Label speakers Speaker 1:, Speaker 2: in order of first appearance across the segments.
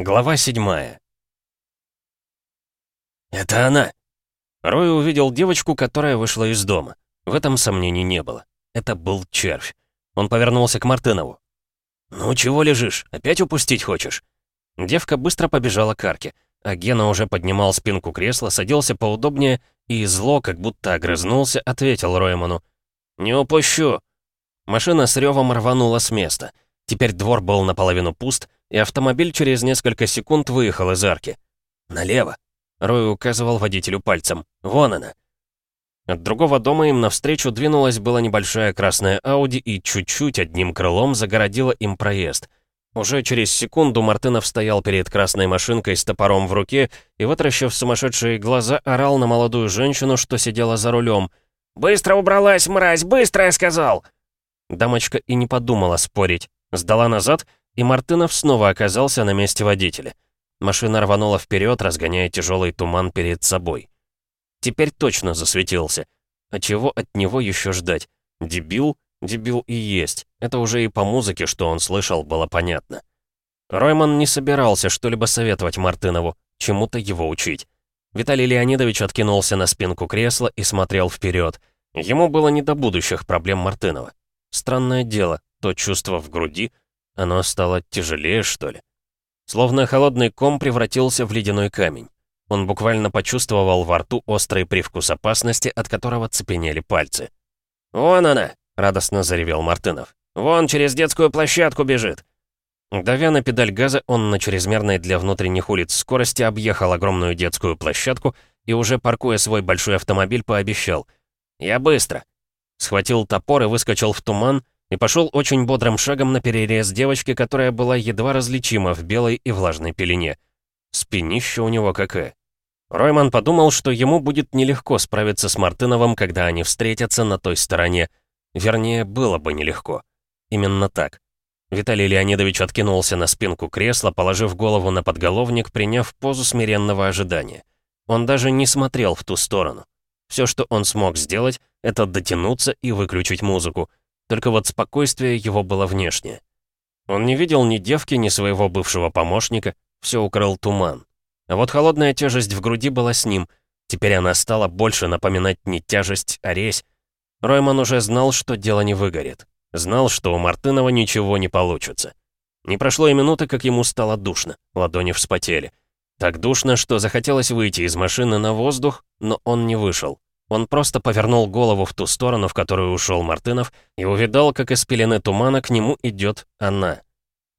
Speaker 1: Глава седьмая. «Это она!» Рой увидел девочку, которая вышла из дома. В этом сомнений не было. Это был червь. Он повернулся к Мартынову. «Ну, чего лежишь? Опять упустить хочешь?» Девка быстро побежала к арке, а Гена уже поднимал спинку кресла, садился поудобнее и зло, как будто огрызнулся, ответил Ройману. «Не упущу!» Машина с ревом рванула с места. Теперь двор был наполовину пуст, и автомобиль через несколько секунд выехал из арки. «Налево!» — Рой указывал водителю пальцем. «Вон она!» От другого дома им навстречу двинулась была небольшая красная Ауди и чуть-чуть одним крылом загородила им проезд. Уже через секунду Мартынов стоял перед красной машинкой с топором в руке и, вытращив сумасшедшие глаза, орал на молодую женщину, что сидела за рулем. «Быстро убралась, мразь! Быстро, я сказал!» Дамочка и не подумала спорить. Сдала назад и Мартынов снова оказался на месте водителя. Машина рванула вперед, разгоняя тяжелый туман перед собой. Теперь точно засветился. А чего от него еще ждать? Дебил? Дебил и есть. Это уже и по музыке, что он слышал, было понятно. Ройман не собирался что-либо советовать Мартынову, чему-то его учить. Виталий Леонидович откинулся на спинку кресла и смотрел вперед. Ему было не до будущих проблем Мартынова. Странное дело, то чувство в груди, оно стало тяжелее, что ли? Словно холодный ком превратился в ледяной камень. Он буквально почувствовал во рту острый привкус опасности, от которого цепенели пальцы. «Вон она!» — радостно заревел Мартынов. «Вон, через детскую площадку бежит!» Давя на педаль газа, он на чрезмерной для внутренних улиц скорости объехал огромную детскую площадку и уже паркуя свой большой автомобиль, пообещал. «Я быстро!» Схватил топор и выскочил в туман, и пошел очень бодрым шагом на перерез девочки, которая была едва различима в белой и влажной пелене. Спинище у него какая. Ройман подумал, что ему будет нелегко справиться с Мартыновым, когда они встретятся на той стороне. Вернее, было бы нелегко. Именно так. Виталий Леонидович откинулся на спинку кресла, положив голову на подголовник, приняв позу смиренного ожидания. Он даже не смотрел в ту сторону. Все, что он смог сделать, это дотянуться и выключить музыку. Только вот спокойствие его было внешнее. Он не видел ни девки, ни своего бывшего помощника, все укрыл туман. А вот холодная тяжесть в груди была с ним. Теперь она стала больше напоминать не тяжесть, а резь. Ройман уже знал, что дело не выгорит. Знал, что у Мартынова ничего не получится. Не прошло и минуты, как ему стало душно, ладони вспотели. Так душно, что захотелось выйти из машины на воздух, но он не вышел. Он просто повернул голову в ту сторону, в которую ушел Мартынов, и увидал, как из пелены тумана к нему идет она.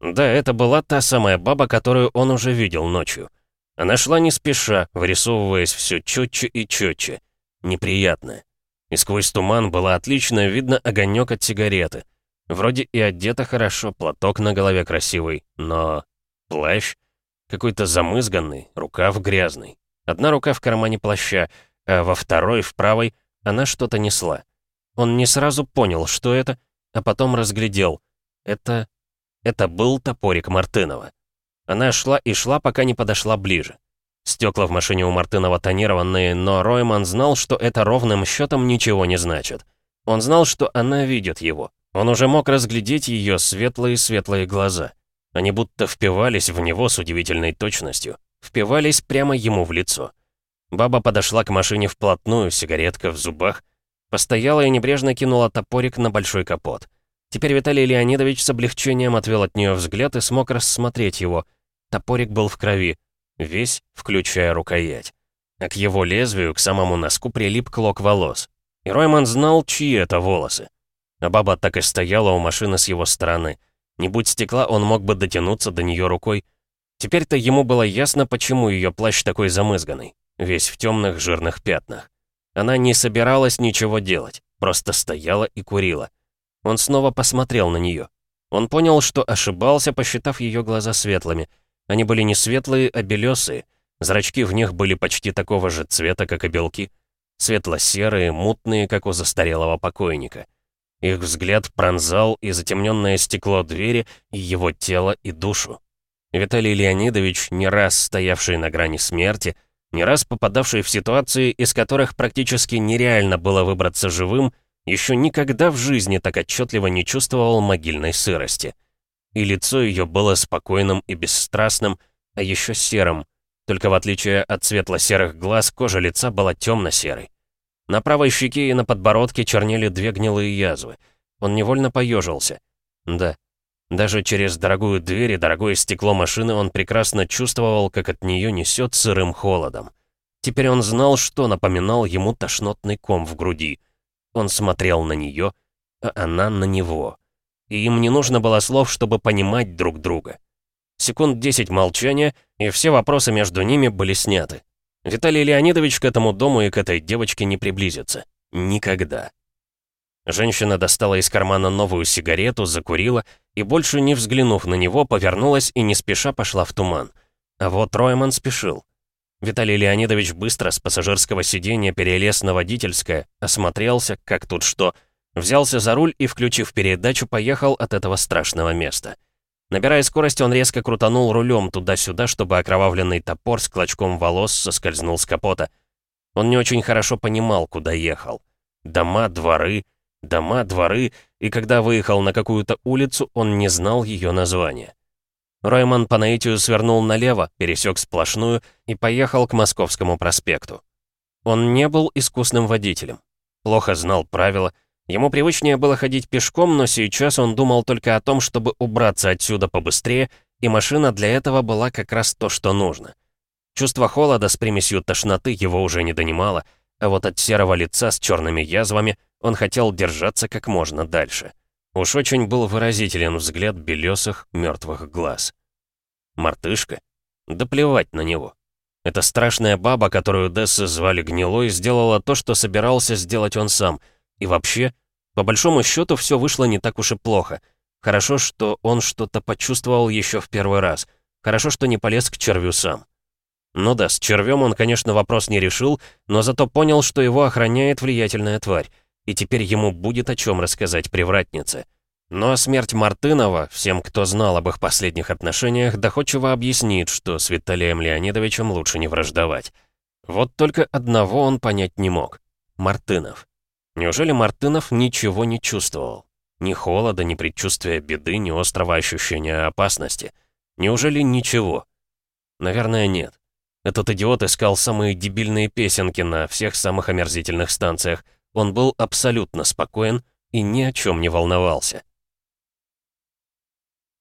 Speaker 1: Да, это была та самая баба, которую он уже видел ночью. Она шла не спеша, вырисовываясь все четче и четче. Неприятно. И сквозь туман было отлично видно огонек от сигареты. Вроде и одета хорошо, платок на голове красивый, но... Плащ? Какой-то замызганный, рукав грязный. Одна рука в кармане плаща, а во второй, в правой, она что-то несла. Он не сразу понял, что это, а потом разглядел. Это... это был топорик Мартынова. Она шла и шла, пока не подошла ближе. Стекла в машине у Мартынова тонированные, но Ройман знал, что это ровным счетом ничего не значит. Он знал, что она видит его. Он уже мог разглядеть ее светлые-светлые глаза. Они будто впивались в него с удивительной точностью. Впивались прямо ему в лицо. Баба подошла к машине вплотную, сигаретка в зубах. Постояла и небрежно кинула топорик на большой капот. Теперь Виталий Леонидович с облегчением отвел от нее взгляд и смог рассмотреть его. Топорик был в крови, весь, включая рукоять. А к его лезвию, к самому носку, прилип клок волос. И Ройман знал, чьи это волосы. А баба так и стояла у машины с его стороны. Не будь стекла, он мог бы дотянуться до нее рукой. Теперь-то ему было ясно, почему ее плащ такой замызганный весь в темных жирных пятнах. Она не собиралась ничего делать, просто стояла и курила. Он снова посмотрел на нее. Он понял, что ошибался, посчитав ее глаза светлыми. Они были не светлые, а белесые. Зрачки в них были почти такого же цвета, как и белки. Светло-серые, мутные, как у застарелого покойника. Их взгляд пронзал и затемненное стекло двери, и его тело, и душу. Виталий Леонидович, не раз стоявший на грани смерти, не раз попадавший в ситуации, из которых практически нереально было выбраться живым, еще никогда в жизни так отчетливо не чувствовал могильной сырости. И лицо ее было спокойным и бесстрастным, а еще серым. Только в отличие от светло-серых глаз, кожа лица была темно-серой. На правой щеке и на подбородке чернели две гнилые язвы. Он невольно поежился. Да, даже через дорогую дверь и дорогое стекло машины он прекрасно чувствовал, как от нее несет сырым холодом. Теперь он знал, что напоминал ему тошнотный ком в груди. Он смотрел на нее, а она на него. И им не нужно было слов, чтобы понимать друг друга. Секунд десять молчания, и все вопросы между ними были сняты. Виталий Леонидович к этому дому и к этой девочке не приблизится. Никогда. Женщина достала из кармана новую сигарету, закурила и, больше не взглянув на него, повернулась и не спеша пошла в туман. А вот Ройман спешил. Виталий Леонидович быстро с пассажирского сиденья перелез на водительское, осмотрелся, как тут что, взялся за руль и, включив передачу, поехал от этого страшного места. Набирая скорость, он резко крутанул рулем туда-сюда, чтобы окровавленный топор с клочком волос соскользнул с капота. Он не очень хорошо понимал, куда ехал. Дома, дворы, дома, дворы, и когда выехал на какую-то улицу, он не знал ее названия. Ройман по наитию свернул налево, пересек сплошную и поехал к Московскому проспекту. Он не был искусным водителем. Плохо знал правила. Ему привычнее было ходить пешком, но сейчас он думал только о том, чтобы убраться отсюда побыстрее, и машина для этого была как раз то, что нужно. Чувство холода с примесью тошноты его уже не донимало, а вот от серого лица с черными язвами он хотел держаться как можно дальше. Уж очень был выразителен взгляд белесых, мертвых глаз. Мартышка? Да плевать на него. Эта страшная баба, которую Десса звали Гнилой, сделала то, что собирался сделать он сам. И вообще, по большому счету, все вышло не так уж и плохо. Хорошо, что он что-то почувствовал еще в первый раз. Хорошо, что не полез к червю сам. Ну да, с червем он, конечно, вопрос не решил, но зато понял, что его охраняет влиятельная тварь и теперь ему будет о чем рассказать привратнице. Но смерть Мартынова, всем, кто знал об их последних отношениях, доходчиво объяснит, что с Виталием Леонидовичем лучше не враждовать. Вот только одного он понять не мог. Мартынов. Неужели Мартынов ничего не чувствовал? Ни холода, ни предчувствия беды, ни острого ощущения опасности. Неужели ничего? Наверное, нет. Этот идиот искал самые дебильные песенки на всех самых омерзительных станциях — он был абсолютно спокоен и ни о чем не волновался.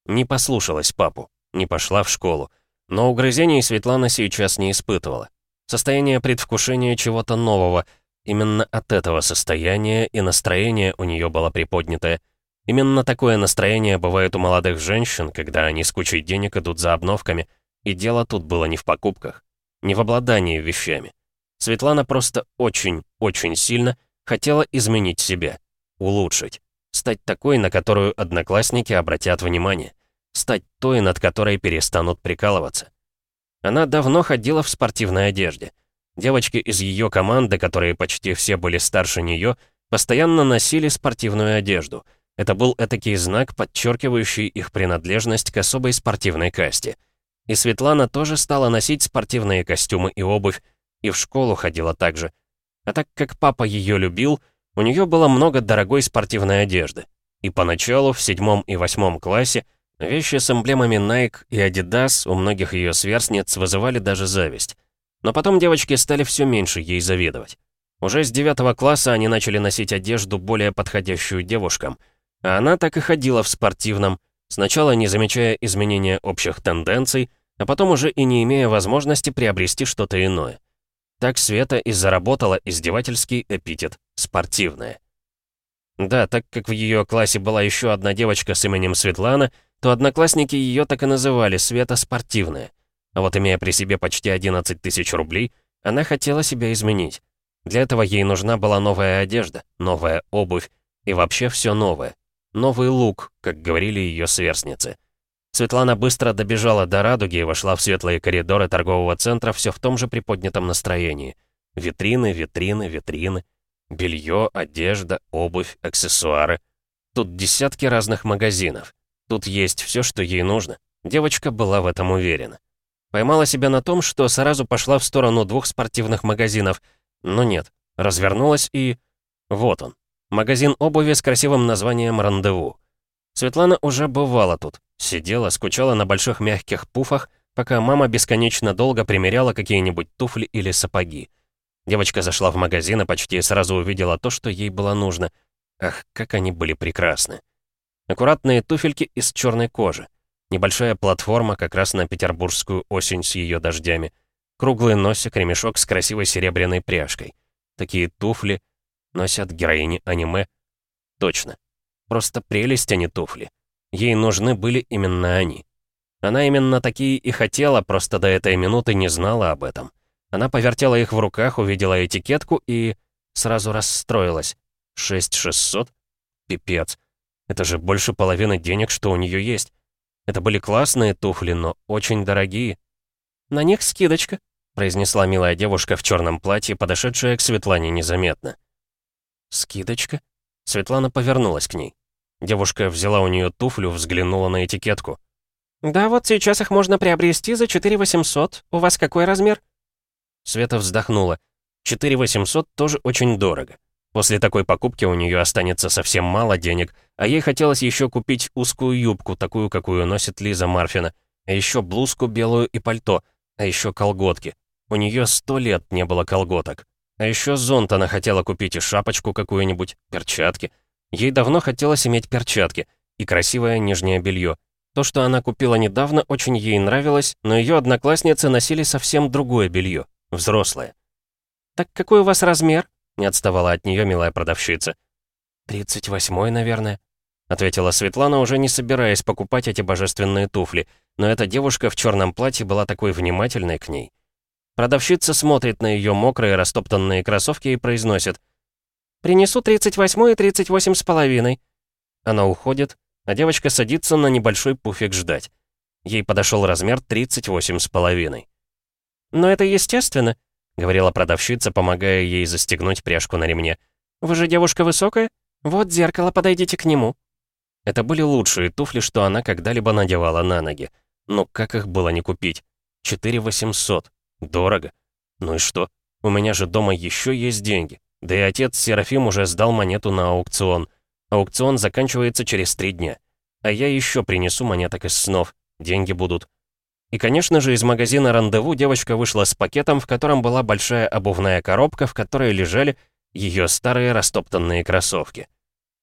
Speaker 1: Не послушалась папу, не пошла в школу, но угрызений Светлана сейчас не испытывала. Состояние предвкушения чего-то нового, именно от этого состояния и настроение у нее было приподнятое. Именно такое настроение бывает у молодых женщин, когда они с кучей денег идут за обновками, и дело тут было не в покупках, не в обладании вещами. Светлана просто очень, очень сильно Хотела изменить себя, улучшить, стать такой, на которую одноклассники обратят внимание, стать той, над которой перестанут прикалываться. Она давно ходила в спортивной одежде. Девочки из ее команды, которые почти все были старше нее, постоянно носили спортивную одежду. Это был этакий знак, подчеркивающий их принадлежность к особой спортивной касте. И Светлана тоже стала носить спортивные костюмы и обувь, и в школу ходила также. А так как папа ее любил, у нее было много дорогой спортивной одежды. И поначалу, в седьмом и восьмом классе, вещи с эмблемами Nike и Adidas у многих ее сверстниц вызывали даже зависть. Но потом девочки стали все меньше ей завидовать. Уже с девятого класса они начали носить одежду, более подходящую девушкам. А она так и ходила в спортивном, сначала не замечая изменения общих тенденций, а потом уже и не имея возможности приобрести что-то иное. Так Света и заработала издевательский эпитет «спортивная». Да, так как в ее классе была еще одна девочка с именем Светлана, то одноклассники ее так и называли Света Спортивная. А вот имея при себе почти 11 тысяч рублей, она хотела себя изменить. Для этого ей нужна была новая одежда, новая обувь и вообще все новое. Новый лук, как говорили ее сверстницы. Светлана быстро добежала до радуги и вошла в светлые коридоры торгового центра все в том же приподнятом настроении. Витрины, витрины, витрины. Белье, одежда, обувь, аксессуары. Тут десятки разных магазинов. Тут есть все, что ей нужно. Девочка была в этом уверена. Поймала себя на том, что сразу пошла в сторону двух спортивных магазинов. Но нет, развернулась и... Вот он. Магазин обуви с красивым названием «Рандеву». Светлана уже бывала тут. Сидела, скучала на больших мягких пуфах, пока мама бесконечно долго примеряла какие-нибудь туфли или сапоги. Девочка зашла в магазин и почти сразу увидела то, что ей было нужно. Ах, как они были прекрасны. Аккуратные туфельки из черной кожи. Небольшая платформа как раз на петербургскую осень с ее дождями. Круглый носик, ремешок с красивой серебряной пряжкой. Такие туфли носят героини аниме. Точно. Просто прелесть, а не туфли. Ей нужны были именно они. Она именно такие и хотела, просто до этой минуты не знала об этом. Она повертела их в руках, увидела этикетку и... сразу расстроилась. 6600? Пипец. Это же больше половины денег, что у нее есть. Это были классные туфли, но очень дорогие. «На них скидочка», — произнесла милая девушка в черном платье, подошедшая к Светлане незаметно. «Скидочка?» Светлана повернулась к ней. Девушка взяла у нее туфлю, взглянула на этикетку. «Да, вот сейчас их можно приобрести за 4800. У вас какой размер?» Света вздохнула. 4800 тоже очень дорого. После такой покупки у нее останется совсем мало денег, а ей хотелось еще купить узкую юбку, такую, какую носит Лиза Марфина, а еще блузку белую и пальто, а еще колготки. У нее сто лет не было колготок. А еще зонт она хотела купить и шапочку какую-нибудь, перчатки. Ей давно хотелось иметь перчатки и красивое нижнее белье. То, что она купила недавно, очень ей нравилось, но ее одноклассницы носили совсем другое белье, взрослое. «Так какой у вас размер?» — не отставала от нее милая продавщица. «Тридцать восьмой, наверное», — ответила Светлана, уже не собираясь покупать эти божественные туфли, но эта девушка в черном платье была такой внимательной к ней. Продавщица смотрит на ее мокрые растоптанные кроссовки и произносит «Принесу 38 и 38 с половиной». Она уходит, а девочка садится на небольшой пуфик ждать. Ей подошел размер 38 с половиной. «Но это естественно», — говорила продавщица, помогая ей застегнуть пряжку на ремне. «Вы же девушка высокая? Вот зеркало, подойдите к нему». Это были лучшие туфли, что она когда-либо надевала на ноги. Но как их было не купить? 4 800. Дорого. Ну и что? У меня же дома еще есть деньги. Да и отец Серафим уже сдал монету на аукцион. Аукцион заканчивается через три дня. А я еще принесу монеток из снов. Деньги будут. И, конечно же, из магазина «Рандеву» девочка вышла с пакетом, в котором была большая обувная коробка, в которой лежали ее старые растоптанные кроссовки.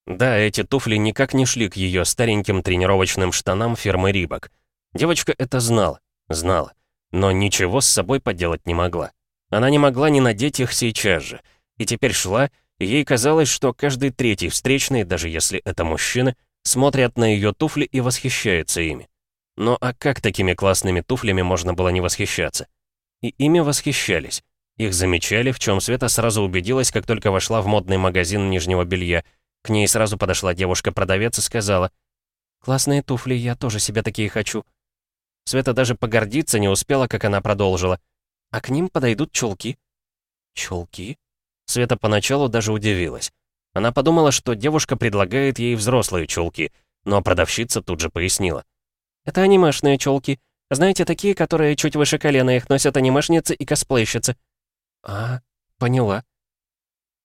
Speaker 1: Да, эти туфли никак не шли к ее стареньким тренировочным штанам фирмы «Рибок». Девочка это знала, знала но ничего с собой поделать не могла. Она не могла не надеть их сейчас же. И теперь шла, и ей казалось, что каждый третий встречный, даже если это мужчина, смотрят на ее туфли и восхищаются ими. Но а как такими классными туфлями можно было не восхищаться? И ими восхищались. Их замечали, в чем Света сразу убедилась, как только вошла в модный магазин нижнего белья. К ней сразу подошла девушка-продавец и сказала, «Классные туфли, я тоже себе такие хочу. Света даже погордиться не успела, как она продолжила. А к ним подойдут чулки. Чулки? Света поначалу даже удивилась. Она подумала, что девушка предлагает ей взрослые чулки, но продавщица тут же пояснила. Это анимешные чулки. Знаете, такие, которые чуть выше колена, их носят анимешницы и косплейщицы. А, поняла.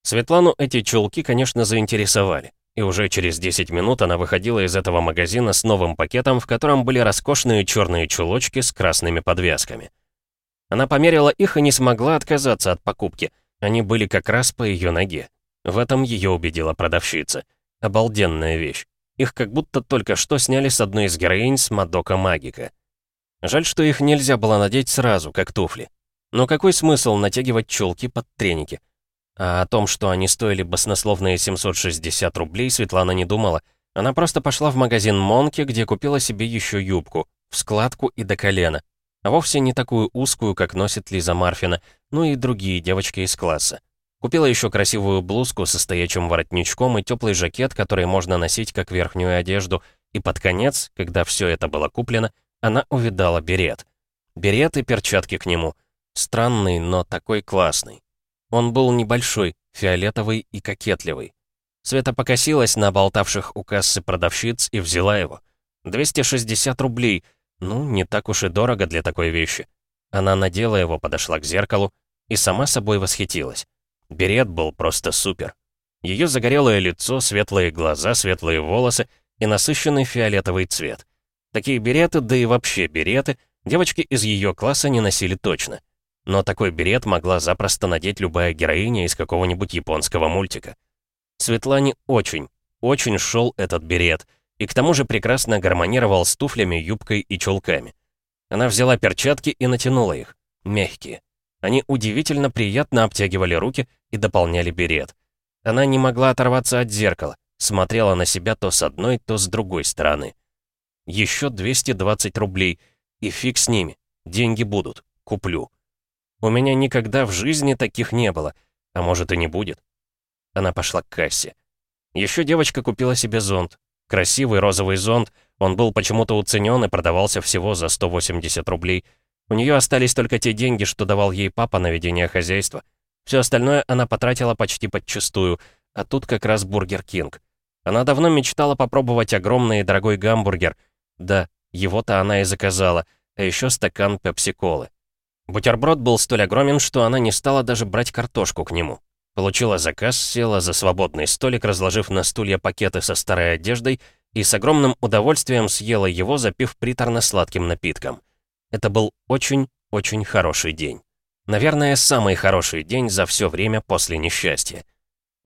Speaker 1: Светлану эти чулки, конечно, заинтересовали. И уже через 10 минут она выходила из этого магазина с новым пакетом, в котором были роскошные черные чулочки с красными подвязками. Она померила их и не смогла отказаться от покупки. Они были как раз по ее ноге. В этом ее убедила продавщица. Обалденная вещь. Их как будто только что сняли с одной из героинь с Мадока Магика. Жаль, что их нельзя было надеть сразу, как туфли. Но какой смысл натягивать чулки под треники? А о том, что они стоили баснословные 760 рублей, Светлана не думала. Она просто пошла в магазин Монки, где купила себе еще юбку, в складку и до колена. А вовсе не такую узкую, как носит Лиза Марфина, ну и другие девочки из класса. Купила еще красивую блузку со стоячим воротничком и теплый жакет, который можно носить как верхнюю одежду. И под конец, когда все это было куплено, она увидала берет. Берет и перчатки к нему. Странный, но такой классный. Он был небольшой, фиолетовый и кокетливый. Света покосилась на болтавших у кассы продавщиц и взяла его. 260 рублей. Ну, не так уж и дорого для такой вещи. Она надела его, подошла к зеркалу и сама собой восхитилась. Берет был просто супер. Ее загорелое лицо, светлые глаза, светлые волосы и насыщенный фиолетовый цвет. Такие береты, да и вообще береты, Девочки из ее класса не носили точно. Но такой берет могла запросто надеть любая героиня из какого-нибудь японского мультика. Светлане очень, очень шел этот берет, и к тому же прекрасно гармонировал с туфлями, юбкой и чулками. Она взяла перчатки и натянула их, мягкие. Они удивительно приятно обтягивали руки и дополняли берет. Она не могла оторваться от зеркала, смотрела на себя то с одной, то с другой стороны. Еще 220 рублей, и фиг с ними, деньги будут, куплю. У меня никогда в жизни таких не было, а может и не будет. Она пошла к кассе. Еще девочка купила себе зонт. Красивый розовый зонт, он был почему-то уценен и продавался всего за 180 рублей. У нее остались только те деньги, что давал ей папа на ведение хозяйства. Все остальное она потратила почти подчистую, а тут как раз Бургер Кинг. Она давно мечтала попробовать огромный и дорогой гамбургер. Да, его-то она и заказала, а еще стакан пепси-колы. Бутерброд был столь огромен, что она не стала даже брать картошку к нему. Получила заказ, села за свободный столик, разложив на стулья пакеты со старой одеждой, и с огромным удовольствием съела его, запив приторно-сладким напитком. Это был очень-очень хороший день. Наверное, самый хороший день за все время после несчастья.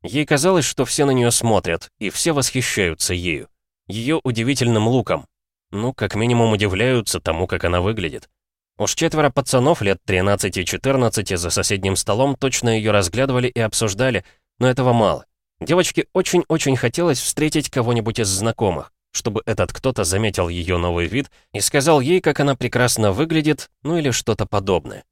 Speaker 1: Ей казалось, что все на нее смотрят, и все восхищаются ею. Ее удивительным луком. Ну, как минимум удивляются тому, как она выглядит. Уж четверо пацанов лет 13-14 за соседним столом точно ее разглядывали и обсуждали, но этого мало. Девочке очень-очень хотелось встретить кого-нибудь из знакомых, чтобы этот кто-то заметил ее новый вид и сказал ей, как она прекрасно выглядит, ну или что-то подобное.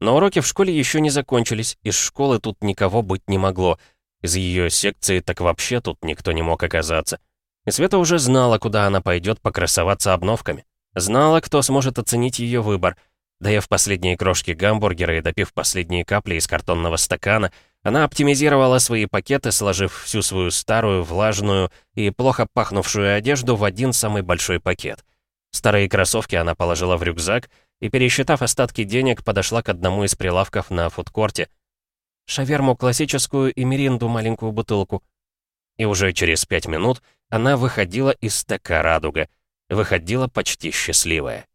Speaker 1: Но уроки в школе еще не закончились, из школы тут никого быть не могло. Из ее секции так вообще тут никто не мог оказаться. И Света уже знала, куда она пойдет покрасоваться обновками. Знала, кто сможет оценить ее выбор. Доев последние крошки гамбургера и допив последние капли из картонного стакана, она оптимизировала свои пакеты, сложив всю свою старую, влажную и плохо пахнувшую одежду в один самый большой пакет. Старые кроссовки она положила в рюкзак и, пересчитав остатки денег, подошла к одному из прилавков на фудкорте. «Шаверму классическую и меринду маленькую бутылку». И уже через пять минут она выходила из стека «Радуга», выходила почти счастливая.